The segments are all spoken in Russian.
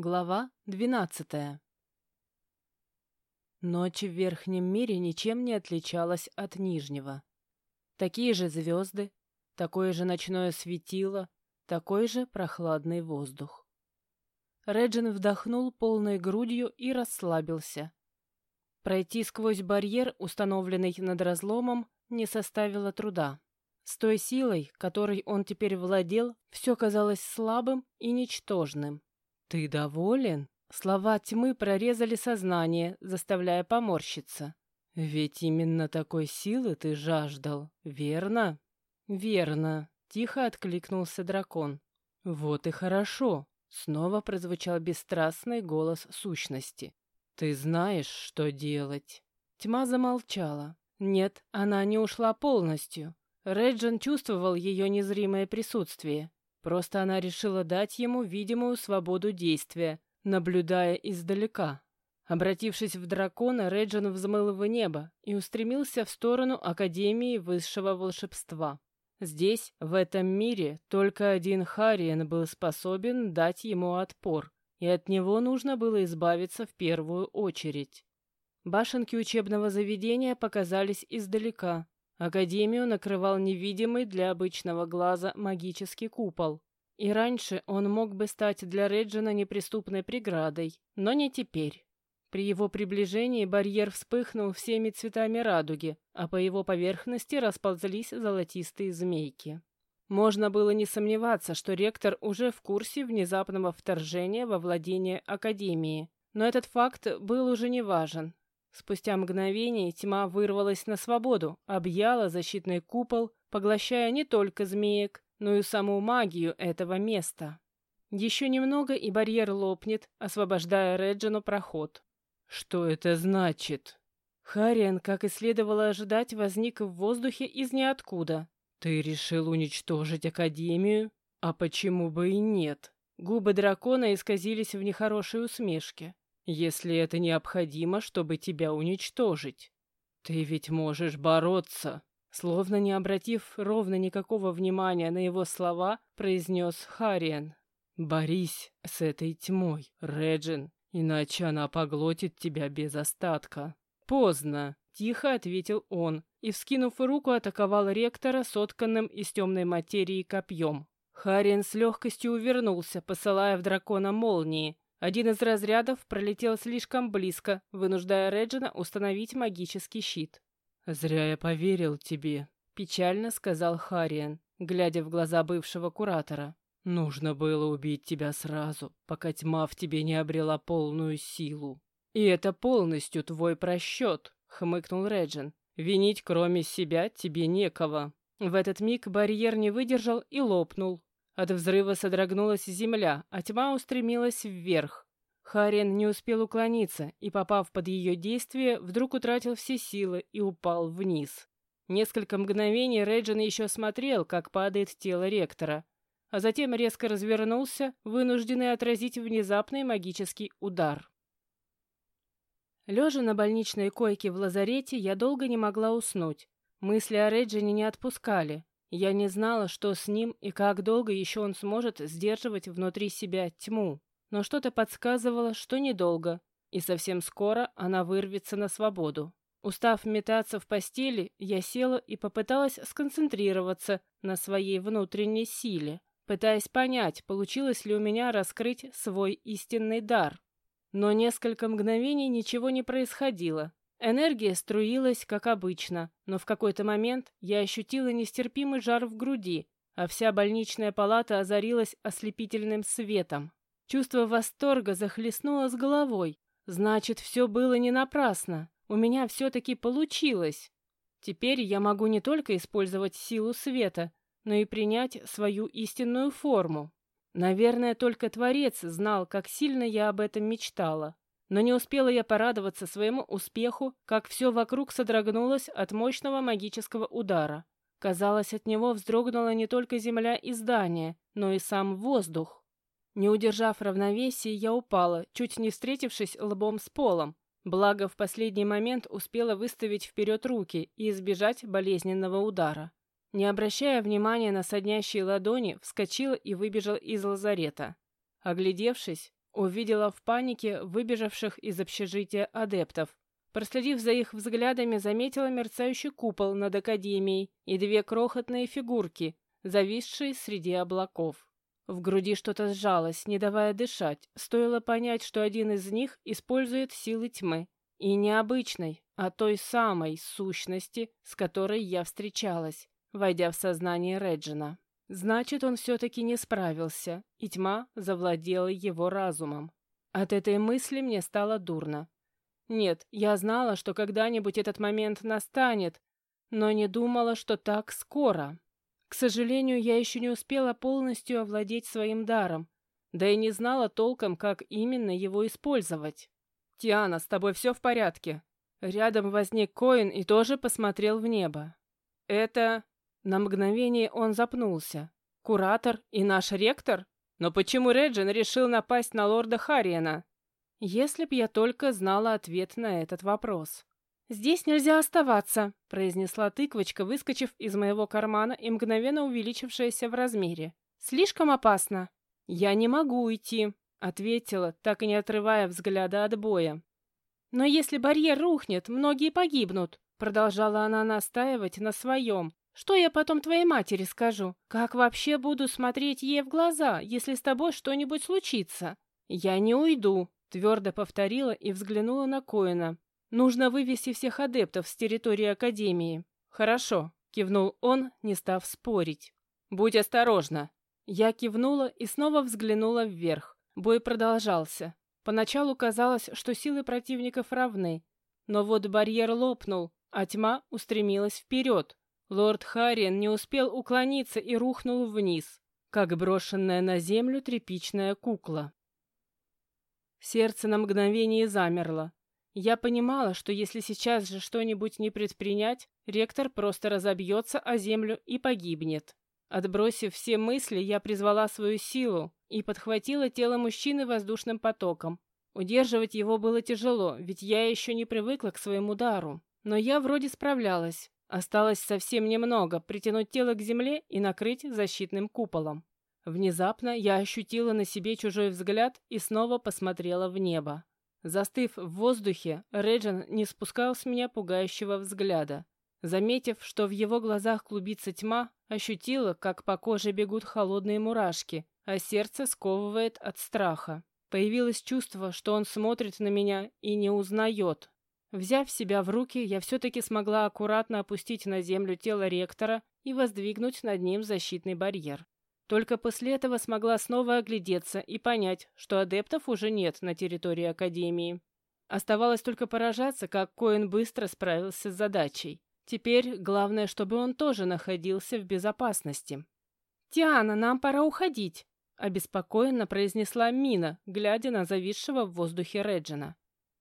Глава двенадцатая. Ночь в Верхнем мире ничем не отличалась от Нижнего. Такие же звезды, такое же ночное светило, такой же прохладный воздух. Реджин вдохнул полной грудью и расслабился. Пройти сквозь барьер, установленный над разломом, не составило труда. С той силой, которой он теперь владел, все казалось слабым и ничтожным. «Ты доволен?» Слова тьмы прорезали сознание, заставляя поморщиться. «Ведь именно такой силы ты жаждал, верно?» «Верно», — тихо откликнулся дракон. «Вот и хорошо», — снова прозвучал бесстрастный голос сущности. «Ты знаешь, что делать». Тьма замолчала. Нет, она не ушла полностью. Реджин чувствовал ее незримое присутствие. Просто она решила дать ему видимую свободу действия, наблюдая издалека. Обратившись в дракона, Реджин взмыл в небо и устремился в сторону Академии Высшего Волшебства. Здесь, в этом мире, только один Хариен был способен дать ему отпор, и от него нужно было избавиться в первую очередь. Башенки учебного заведения показались издалека, Академию накрывал невидимый для обычного глаза магический купол. И раньше он мог бы стать для Реджина неприступной преградой, но не теперь. При его приближении барьер вспыхнул всеми цветами радуги, а по его поверхности расползлись золотистые змейки. Можно было не сомневаться, что ректор уже в курсе внезапного вторжения во владение Академии, но этот факт был уже не важен. Спустя мгновение тьма вырвалась на свободу, объяла защитный купол, поглощая не только змеек, но и саму магию этого места. Еще немного, и барьер лопнет, освобождая Реджину проход. «Что это значит?» Хариан, как и следовало ожидать, возник в воздухе из ниоткуда. «Ты решил уничтожить Академию? А почему бы и нет?» Губы дракона исказились в нехорошей усмешке если это необходимо, чтобы тебя уничтожить. Ты ведь можешь бороться. Словно не обратив ровно никакого внимания на его слова, произнес Хариен. «Борись с этой тьмой, Реджин, иначе она поглотит тебя без остатка». «Поздно», — тихо ответил он, и, вскинув руку, атаковал ректора сотканным из темной материи копьем. Хариен с легкостью увернулся, посылая в дракона молнии, один из разрядов пролетел слишком близко, вынуждая Реджина установить магический щит. «Зря я поверил тебе», — печально сказал Хариен, глядя в глаза бывшего куратора. «Нужно было убить тебя сразу, пока тьма в тебе не обрела полную силу». «И это полностью твой просчет», — хмыкнул Реджин. «Винить кроме себя тебе некого». В этот миг барьер не выдержал и лопнул, от взрыва содрогнулась земля, а тьма устремилась вверх. Харин не успел уклониться и, попав под ее действие, вдруг утратил все силы и упал вниз. Несколько мгновений Рейджин еще смотрел, как падает тело ректора, а затем резко развернулся, вынужденный отразить внезапный магический удар. Лежа на больничной койке в лазарете, я долго не могла уснуть. Мысли о Реджине не отпускали. Я не знала, что с ним и как долго еще он сможет сдерживать внутри себя тьму. Но что-то подсказывало, что недолго, и совсем скоро она вырвется на свободу. Устав метаться в постели, я села и попыталась сконцентрироваться на своей внутренней силе, пытаясь понять, получилось ли у меня раскрыть свой истинный дар. Но несколько мгновений ничего не происходило, Энергия струилась, как обычно, но в какой-то момент я ощутила нестерпимый жар в груди, а вся больничная палата озарилась ослепительным светом. Чувство восторга захлестнуло с головой. Значит, все было не напрасно. У меня все-таки получилось. Теперь я могу не только использовать силу света, но и принять свою истинную форму. Наверное, только Творец знал, как сильно я об этом мечтала. Но не успела я порадоваться своему успеху, как все вокруг содрогнулось от мощного магического удара. Казалось, от него вздрогнула не только земля и здание, но и сам воздух. Не удержав равновесия, я упала, чуть не встретившись лбом с полом. Благо, в последний момент успела выставить вперед руки и избежать болезненного удара. Не обращая внимания на соднящие ладони, вскочила и выбежала из лазарета. Оглядевшись, увидела в панике выбежавших из общежития адептов. Проследив за их взглядами, заметила мерцающий купол над Академией и две крохотные фигурки, зависшие среди облаков. В груди что-то сжалось, не давая дышать. Стоило понять, что один из них использует силы тьмы. И не обычной, а той самой сущности, с которой я встречалась, войдя в сознание Реджина. Значит, он все-таки не справился, и тьма завладела его разумом. От этой мысли мне стало дурно. Нет, я знала, что когда-нибудь этот момент настанет, но не думала, что так скоро. К сожалению, я еще не успела полностью овладеть своим даром, да и не знала толком, как именно его использовать. «Тиана, с тобой все в порядке?» Рядом возник Коин и тоже посмотрел в небо. «Это...» На мгновение он запнулся. «Куратор и наш ректор? Но почему Реджин решил напасть на лорда Харриена?» Если б я только знала ответ на этот вопрос. «Здесь нельзя оставаться», — произнесла тыквочка, выскочив из моего кармана и мгновенно увеличившаяся в размере. «Слишком опасно». «Я не могу уйти», — ответила, так и не отрывая взгляда от боя. «Но если барьер рухнет, многие погибнут», — продолжала она настаивать на своем. «Что я потом твоей матери скажу? Как вообще буду смотреть ей в глаза, если с тобой что-нибудь случится?» «Я не уйду», — твердо повторила и взглянула на Коина, Нужно вывести всех адептов с территории Академии. Хорошо, кивнул он, не став спорить. Будь осторожна. Я кивнула и снова взглянула вверх. Бой продолжался. Поначалу казалось, что силы противников равны, но вот барьер лопнул, а тьма устремилась вперед. Лорд Харриен не успел уклониться и рухнул вниз, как брошенная на землю тряпичная кукла. Сердце на мгновение замерло. Я понимала, что если сейчас же что-нибудь не предпринять, ректор просто разобьется о землю и погибнет. Отбросив все мысли, я призвала свою силу и подхватила тело мужчины воздушным потоком. Удерживать его было тяжело, ведь я еще не привыкла к своему дару. Но я вроде справлялась. Осталось совсем немного, притянуть тело к земле и накрыть защитным куполом. Внезапно я ощутила на себе чужой взгляд и снова посмотрела в небо. Застыв в воздухе, Реджин не спускал с меня пугающего взгляда. Заметив, что в его глазах клубится тьма, ощутила, как по коже бегут холодные мурашки, а сердце сковывает от страха. Появилось чувство, что он смотрит на меня и не узнает. Взяв себя в руки, я все-таки смогла аккуратно опустить на землю тело ректора и воздвигнуть над ним защитный барьер. Только после этого смогла снова оглядеться и понять, что адептов уже нет на территории Академии. Оставалось только поражаться, как Коин быстро справился с задачей. Теперь главное, чтобы он тоже находился в безопасности. «Тиана, нам пора уходить», — обеспокоенно произнесла Мина, глядя на зависшего в воздухе Реджина.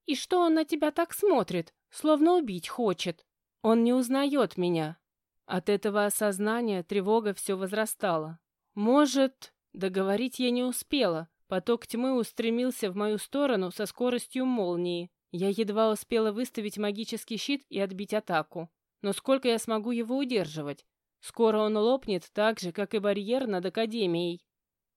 «И что он на тебя так смотрит, словно убить хочет? Он не узнает меня». От этого осознания тревога все возрастала. Может, договорить я не успела. Поток тьмы устремился в мою сторону со скоростью молнии. Я едва успела выставить магический щит и отбить атаку. Но сколько я смогу его удерживать? Скоро он лопнет так же, как и барьер над Академией.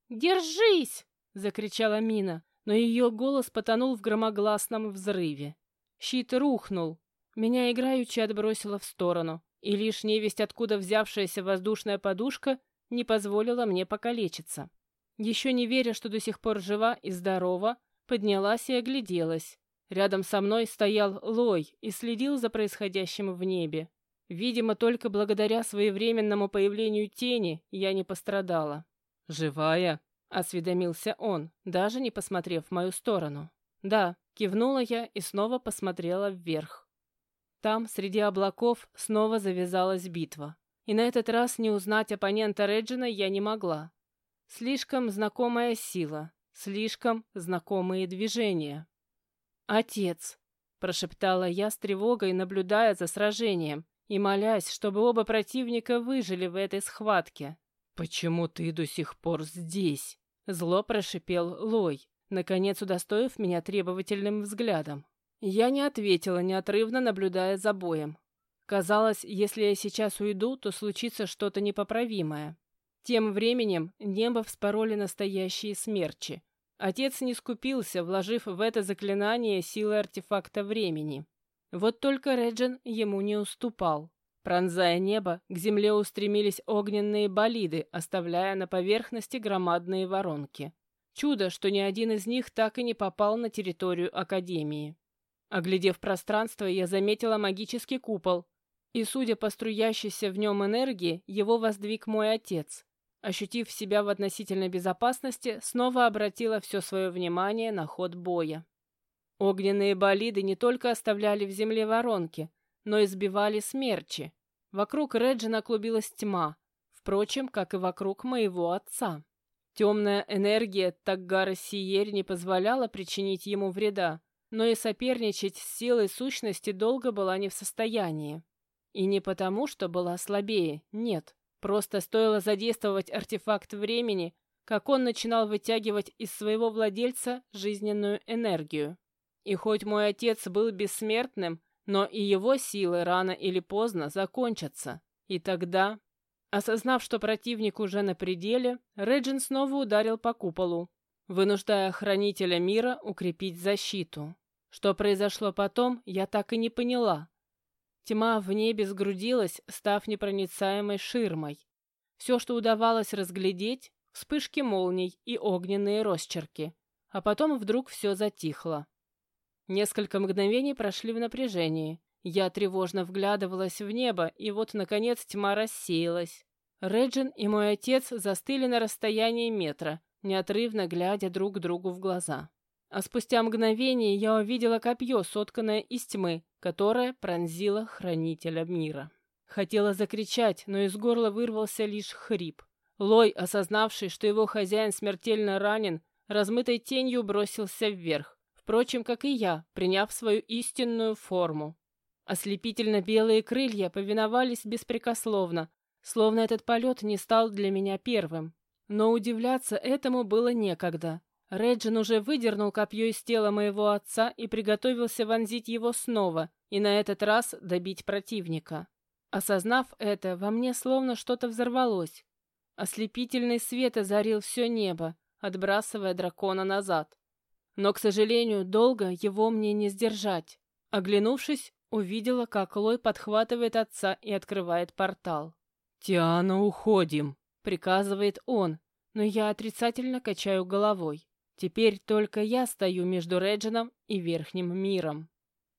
«Держись!» — закричала Мина, но ее голос потонул в громогласном взрыве. Щит рухнул. Меня играючи отбросило в сторону, и лишь невесть, откуда взявшаяся воздушная подушка, не позволила мне покалечиться. Еще не веря, что до сих пор жива и здорова, поднялась и огляделась. Рядом со мной стоял Лой и следил за происходящим в небе. Видимо, только благодаря своевременному появлению тени я не пострадала. «Живая?» — осведомился он, даже не посмотрев в мою сторону. «Да», — кивнула я и снова посмотрела вверх. Там, среди облаков, снова завязалась битва. И на этот раз не узнать оппонента Реджина я не могла. Слишком знакомая сила, слишком знакомые движения. «Отец!» – прошептала я с тревогой, наблюдая за сражением и молясь, чтобы оба противника выжили в этой схватке. «Почему ты до сих пор здесь?» – зло прошипел Лой, наконец удостоив меня требовательным взглядом. Я не ответила, неотрывно наблюдая за боем. Казалось, если я сейчас уйду, то случится что-то непоправимое. Тем временем небо вспороли настоящие смерчи. Отец не скупился, вложив в это заклинание силы артефакта времени. Вот только Реджин ему не уступал. Пронзая небо, к земле устремились огненные болиды, оставляя на поверхности громадные воронки. Чудо, что ни один из них так и не попал на территорию Академии. Оглядев пространство, я заметила магический купол, и, судя по струящейся в нем энергии, его воздвиг мой отец. Ощутив себя в относительной безопасности, снова обратила все свое внимание на ход боя. Огненные болиды не только оставляли в земле воронки, но и сбивали смерчи. Вокруг Реджина клубилась тьма, впрочем, как и вокруг моего отца. Темная энергия Таггара Сиерь не позволяла причинить ему вреда, но и соперничать с силой сущности долго была не в состоянии. И не потому, что была слабее, нет. Просто стоило задействовать артефакт времени, как он начинал вытягивать из своего владельца жизненную энергию. И хоть мой отец был бессмертным, но и его силы рано или поздно закончатся. И тогда, осознав, что противник уже на пределе, Реджин снова ударил по куполу, вынуждая хранителя мира укрепить защиту. Что произошло потом, я так и не поняла. Тьма в небе сгрудилась, став непроницаемой ширмой. Все, что удавалось разглядеть, вспышки молний и огненные росчерки. А потом вдруг все затихло. Несколько мгновений прошли в напряжении. Я тревожно вглядывалась в небо, и вот, наконец, тьма рассеялась. Реджин и мой отец застыли на расстоянии метра, неотрывно глядя друг другу в глаза. А спустя мгновение я увидела копье, сотканное из тьмы, которое пронзило хранителя мира. Хотела закричать, но из горла вырвался лишь хрип. Лой, осознавший, что его хозяин смертельно ранен, размытой тенью бросился вверх. Впрочем, как и я, приняв свою истинную форму. Ослепительно белые крылья повиновались беспрекословно, словно этот полет не стал для меня первым. Но удивляться этому было некогда. Реджин уже выдернул копье из тела моего отца и приготовился вонзить его снова, и на этот раз добить противника. Осознав это, во мне словно что-то взорвалось. Ослепительный свет озарил все небо, отбрасывая дракона назад. Но, к сожалению, долго его мне не сдержать. Оглянувшись, увидела, как Лой подхватывает отца и открывает портал. «Тиана, уходим!» — приказывает он, но я отрицательно качаю головой. Теперь только я стою между Реджином и Верхним миром.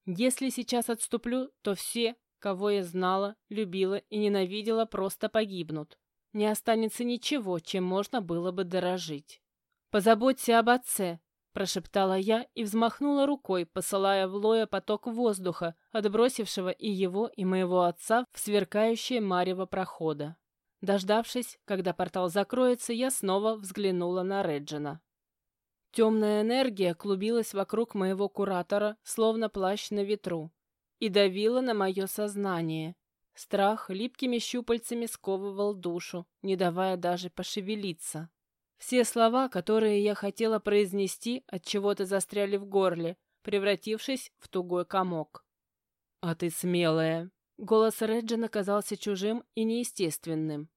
Если сейчас отступлю, то все, кого я знала, любила и ненавидела, просто погибнут. Не останется ничего, чем можно было бы дорожить. «Позаботься об отце», — прошептала я и взмахнула рукой, посылая в Лоя поток воздуха, отбросившего и его, и моего отца в сверкающее марево прохода. Дождавшись, когда портал закроется, я снова взглянула на Реджина. Темная энергия клубилась вокруг моего куратора, словно плащ на ветру, и давила на мое сознание. Страх липкими щупальцами сковывал душу, не давая даже пошевелиться. Все слова, которые я хотела произнести, от чего-то застряли в горле, превратившись в тугой комок. «А ты смелая!» Голос Реджина казался чужим и неестественным.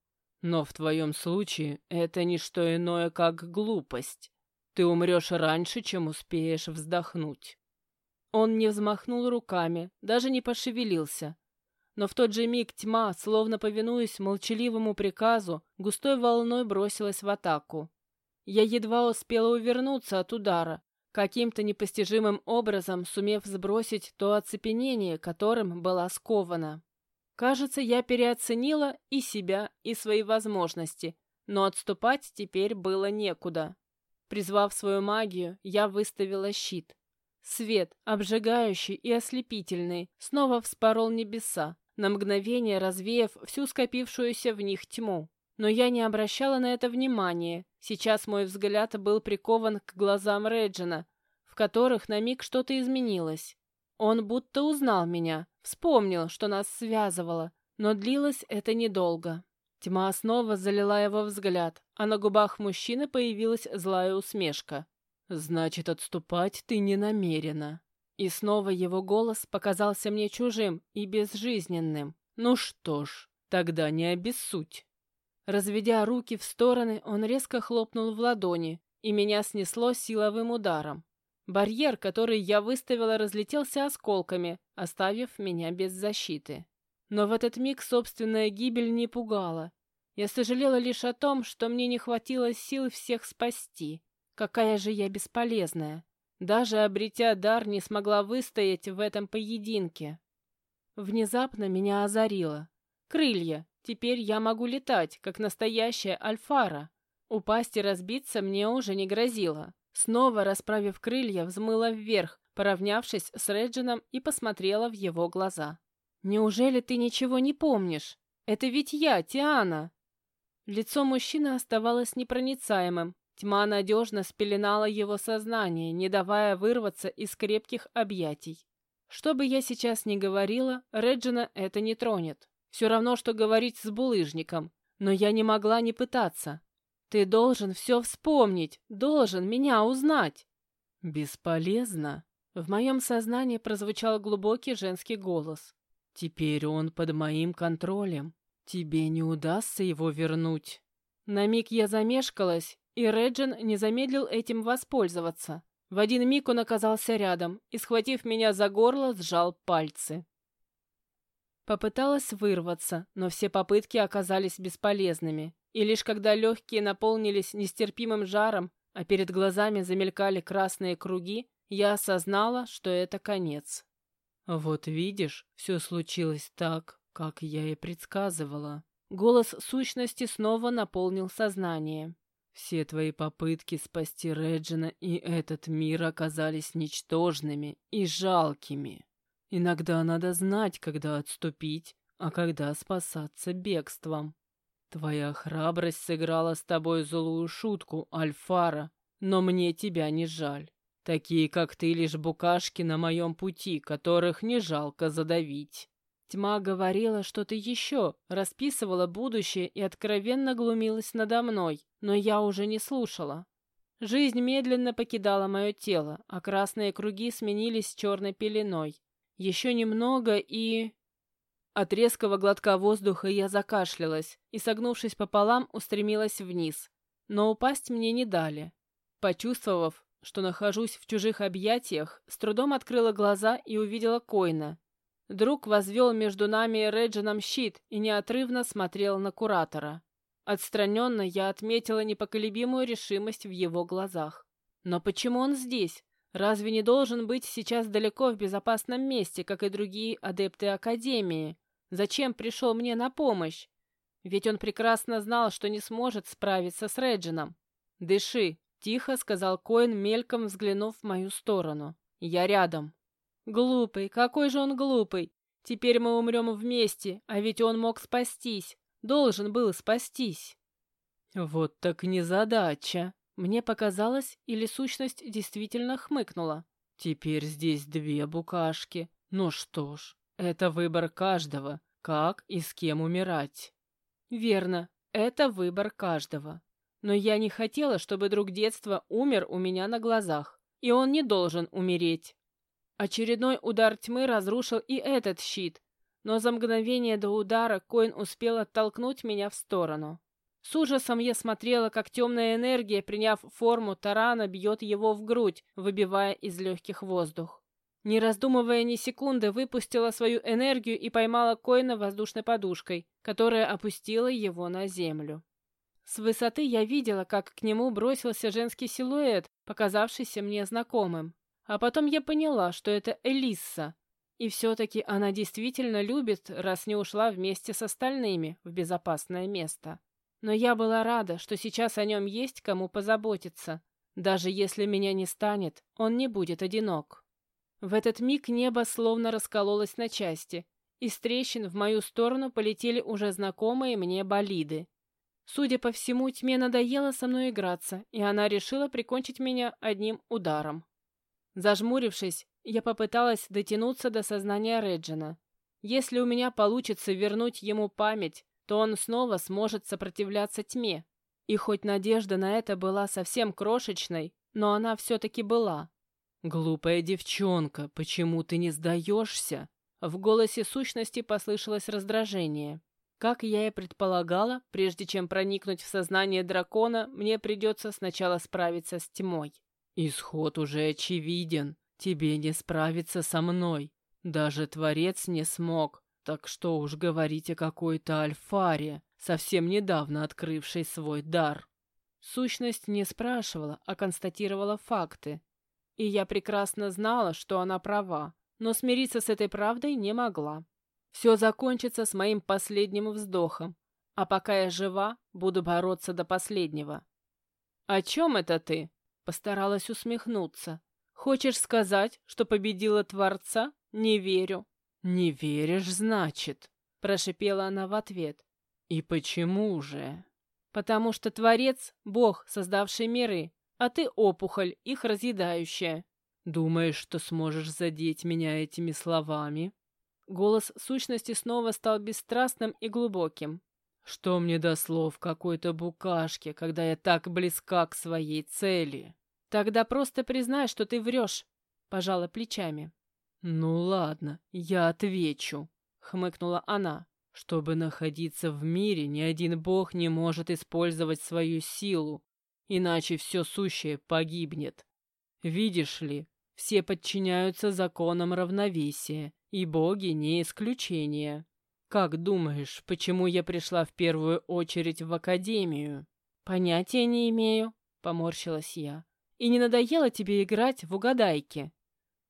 «Но в твоем случае это не что иное, как глупость. Ты умрешь раньше, чем успеешь вздохнуть. Он не взмахнул руками, даже не пошевелился. Но в тот же миг тьма, словно повинуясь молчаливому приказу, густой волной бросилась в атаку. Я едва успела увернуться от удара, каким-то непостижимым образом сумев сбросить то оцепенение, которым была скована. Кажется, я переоценила и себя, и свои возможности, но отступать теперь было некуда. Призвав свою магию, я выставила щит. Свет, обжигающий и ослепительный, снова вспорол небеса, на мгновение развеяв всю скопившуюся в них тьму. Но я не обращала на это внимания. Сейчас мой взгляд был прикован к глазам Реджина, в которых на миг что-то изменилось. Он будто узнал меня, вспомнил, что нас связывало, но длилось это недолго. Тьма снова залила его взгляд, а на губах мужчины появилась злая усмешка. «Значит, отступать ты не намерена». И снова его голос показался мне чужим и безжизненным. «Ну что ж, тогда не обессудь». Разведя руки в стороны, он резко хлопнул в ладони, и меня снесло силовым ударом. Барьер, который я выставила, разлетелся осколками, оставив меня без защиты. Но в этот миг собственная гибель не пугала. Я сожалела лишь о том, что мне не хватило сил всех спасти. Какая же я бесполезная. Даже обретя дар, не смогла выстоять в этом поединке. Внезапно меня озарило. Крылья. Теперь я могу летать, как настоящая альфара. Упасть и разбиться мне уже не грозило. Снова, расправив крылья, взмыла вверх, поравнявшись с Реджином и посмотрела в его глаза. «Неужели ты ничего не помнишь? Это ведь я, Тиана!» Лицо мужчины оставалось непроницаемым. Тьма надежно спеленала его сознание, не давая вырваться из крепких объятий. Что бы я сейчас ни говорила, Реджина это не тронет. Все равно, что говорить с булыжником. Но я не могла не пытаться. Ты должен все вспомнить, должен меня узнать. Бесполезно. В моем сознании прозвучал глубокий женский голос. Теперь он под моим контролем. Тебе не удастся его вернуть. На миг я замешкалась, и Реджин не замедлил этим воспользоваться. В один миг он оказался рядом и, схватив меня за горло, сжал пальцы. Попыталась вырваться, но все попытки оказались бесполезными. И лишь когда легкие наполнились нестерпимым жаром, а перед глазами замелькали красные круги, я осознала, что это конец. «Вот видишь, все случилось так, как я и предсказывала». Голос сущности снова наполнил сознание. «Все твои попытки спасти Реджина и этот мир оказались ничтожными и жалкими. Иногда надо знать, когда отступить, а когда спасаться бегством. Твоя храбрость сыграла с тобой злую шутку, Альфара, но мне тебя не жаль. Такие, как ты, лишь букашки на моем пути, которых не жалко задавить. Тьма говорила что-то еще, расписывала будущее и откровенно глумилась надо мной, но я уже не слушала. Жизнь медленно покидала мое тело, а красные круги сменились черной пеленой. Еще немного и... От резкого глотка воздуха я закашлялась и, согнувшись пополам, устремилась вниз. Но упасть мне не дали. Почувствовав, что нахожусь в чужих объятиях, с трудом открыла глаза и увидела Койна. Друг возвел между нами и Реджином щит и неотрывно смотрел на Куратора. Отстраненно я отметила непоколебимую решимость в его глазах. Но почему он здесь? Разве не должен быть сейчас далеко в безопасном месте, как и другие адепты Академии? Зачем пришел мне на помощь? Ведь он прекрасно знал, что не сможет справиться с Реджином. «Дыши», — тихо сказал Коин, мельком взглянув в мою сторону. «Я рядом». «Глупый, какой же он глупый! Теперь мы умрем вместе, а ведь он мог спастись, должен был спастись». «Вот так незадача!» Мне показалось, или сущность действительно хмыкнула. «Теперь здесь две букашки. Ну что ж, это выбор каждого, как и с кем умирать. Верно, это выбор каждого. Но я не хотела, чтобы друг детства умер у меня на глазах, и он не должен умереть. Очередной удар тьмы разрушил и этот щит, но за мгновение до удара Коин успел оттолкнуть меня в сторону. С ужасом я смотрела, как темная энергия, приняв форму тарана, бьет его в грудь, выбивая из легких воздух. Не раздумывая ни секунды, выпустила свою энергию и поймала Коина воздушной подушкой, которая опустила его на землю. С высоты я видела, как к нему бросился женский силуэт, показавшийся мне знакомым. А потом я поняла, что это Элисса. И все-таки она действительно любит, раз не ушла вместе с остальными в безопасное место. Но я была рада, что сейчас о нем есть кому позаботиться. Даже если меня не станет, он не будет одинок. В этот миг небо словно раскололось на части. Из трещин в мою сторону полетели уже знакомые мне болиды. Судя по всему, тьме надоело со мной играться, и она решила прикончить меня одним ударом. Зажмурившись, я попыталась дотянуться до сознания Реджина. Если у меня получится вернуть ему память, то он снова сможет сопротивляться тьме. И хоть надежда на это была совсем крошечной, но она все-таки была. «Глупая девчонка, почему ты не сдаешься?» В голосе сущности послышалось раздражение. Как я и предполагала, прежде чем проникнуть в сознание дракона, мне придется сначала справиться с тьмой. Исход уже очевиден. Тебе не справиться со мной. Даже Творец не смог. Так что уж говорить о какой-то альфаре, совсем недавно открывшей свой дар. Сущность не спрашивала, а констатировала факты. И я прекрасно знала, что она права, но смириться с этой правдой не могла. Все закончится с моим последним вздохом, а пока я жива, буду бороться до последнего. «О чем это ты?» — постаралась усмехнуться. «Хочешь сказать, что победила Творца? Не верю». «Не веришь, значит?» — прошипела она в ответ. «И почему же?» «Потому что Творец — Бог, создавший миры, а ты опухоль, их разъедающая». «Думаешь, что сможешь задеть меня этими словами?» Голос сущности снова стал бесстрастным и глубоким. «Что мне до слов какой-то букашки, когда я так близка к своей цели?» «Тогда просто признай, что ты врешь», — пожала плечами. «Ну ладно, я отвечу», — хмыкнула она. «Чтобы находиться в мире, ни один бог не может использовать свою силу, иначе все сущее погибнет. Видишь ли, все подчиняются законам равновесия, и боги не исключение. Как думаешь, почему я пришла в первую очередь в академию?» «Понятия не имею», — поморщилась я. «И не надоело тебе играть в угадайки?»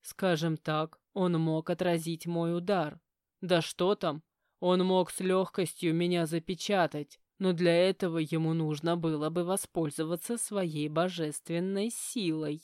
«Скажем так, он мог отразить мой удар. Да что там, он мог с легкостью меня запечатать, но для этого ему нужно было бы воспользоваться своей божественной силой.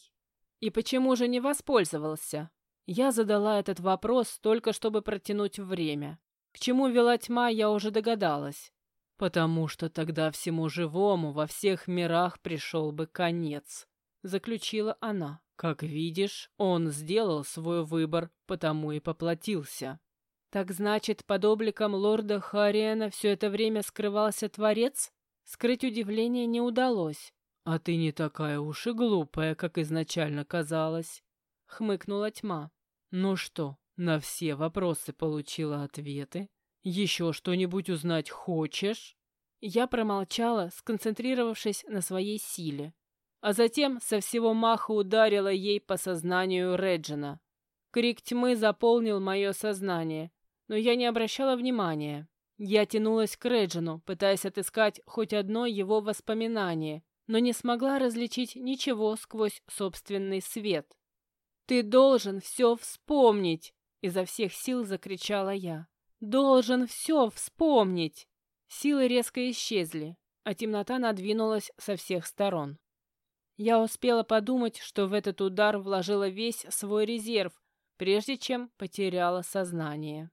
И почему же не воспользовался? Я задала этот вопрос только чтобы протянуть время. К чему вела тьма, я уже догадалась. Потому что тогда всему живому во всех мирах пришел бы конец, заключила она. Как видишь, он сделал свой выбор, потому и поплатился. Так значит, под обликом лорда Хариена все это время скрывался Творец? Скрыть удивление не удалось. А ты не такая уж и глупая, как изначально казалось, хмыкнула тьма. Ну что, на все вопросы получила ответы? Еще что-нибудь узнать хочешь? Я промолчала, сконцентрировавшись на своей силе а затем со всего маха ударила ей по сознанию Реджина. Крик тьмы заполнил мое сознание, но я не обращала внимания. Я тянулась к Реджину, пытаясь отыскать хоть одно его воспоминание, но не смогла различить ничего сквозь собственный свет. «Ты должен все вспомнить!» — изо всех сил закричала я. «Должен все вспомнить!» Силы резко исчезли, а темнота надвинулась со всех сторон. Я успела подумать, что в этот удар вложила весь свой резерв, прежде чем потеряла сознание.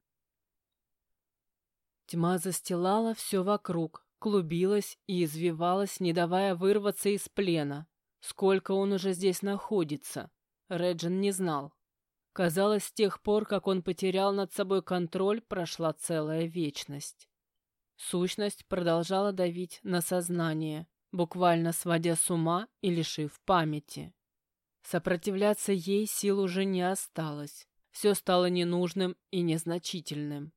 Тьма застилала все вокруг, клубилась и извивалась, не давая вырваться из плена. Сколько он уже здесь находится, Реджин не знал. Казалось, с тех пор, как он потерял над собой контроль, прошла целая вечность. Сущность продолжала давить на сознание, буквально сводя с ума и лишив памяти. Сопротивляться ей сил уже не осталось. Все стало ненужным и незначительным.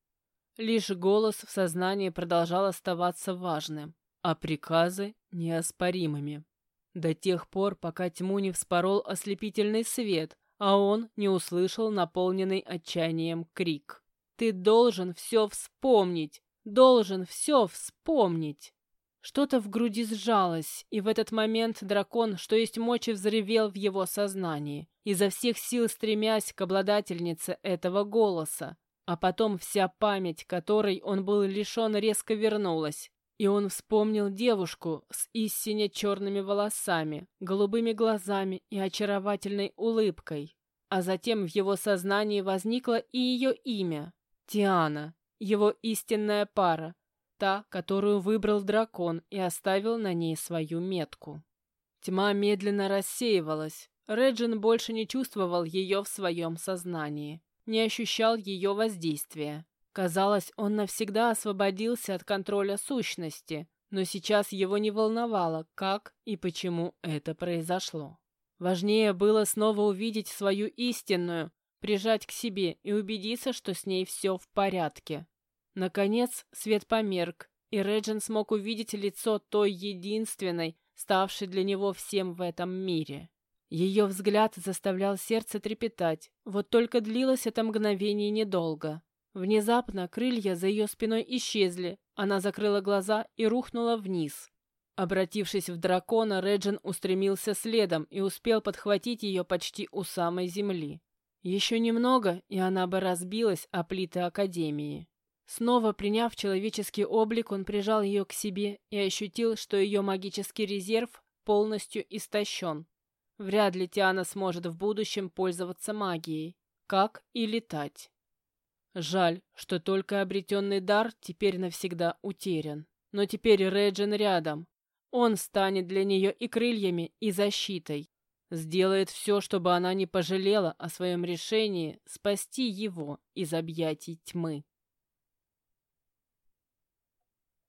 Лишь голос в сознании продолжал оставаться важным, а приказы — неоспоримыми. До тех пор, пока тьму не вспорол ослепительный свет, а он не услышал наполненный отчаянием крик. «Ты должен все вспомнить! Должен все вспомнить!» Что-то в груди сжалось, и в этот момент дракон, что есть мочи, взревел в его сознании, изо всех сил стремясь к обладательнице этого голоса. А потом вся память, которой он был лишен, резко вернулась, и он вспомнил девушку с истинно черными волосами, голубыми глазами и очаровательной улыбкой. А затем в его сознании возникло и ее имя — Тиана, его истинная пара, та, которую выбрал дракон и оставил на ней свою метку. Тьма медленно рассеивалась. Реджин больше не чувствовал ее в своем сознании, не ощущал ее воздействия. Казалось, он навсегда освободился от контроля сущности, но сейчас его не волновало, как и почему это произошло. Важнее было снова увидеть свою истинную, прижать к себе и убедиться, что с ней все в порядке. Наконец свет померк, и Реджин смог увидеть лицо той единственной, ставшей для него всем в этом мире. Ее взгляд заставлял сердце трепетать, вот только длилось это мгновение недолго. Внезапно крылья за ее спиной исчезли, она закрыла глаза и рухнула вниз. Обратившись в дракона, Реджин устремился следом и успел подхватить ее почти у самой земли. Еще немного, и она бы разбилась о плиты Академии. Снова приняв человеческий облик, он прижал ее к себе и ощутил, что ее магический резерв полностью истощен. Вряд ли Тиана сможет в будущем пользоваться магией, как и летать. Жаль, что только обретенный дар теперь навсегда утерян. Но теперь Реджин рядом. Он станет для нее и крыльями, и защитой. Сделает все, чтобы она не пожалела о своем решении спасти его из объятий тьмы.